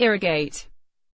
irrigate.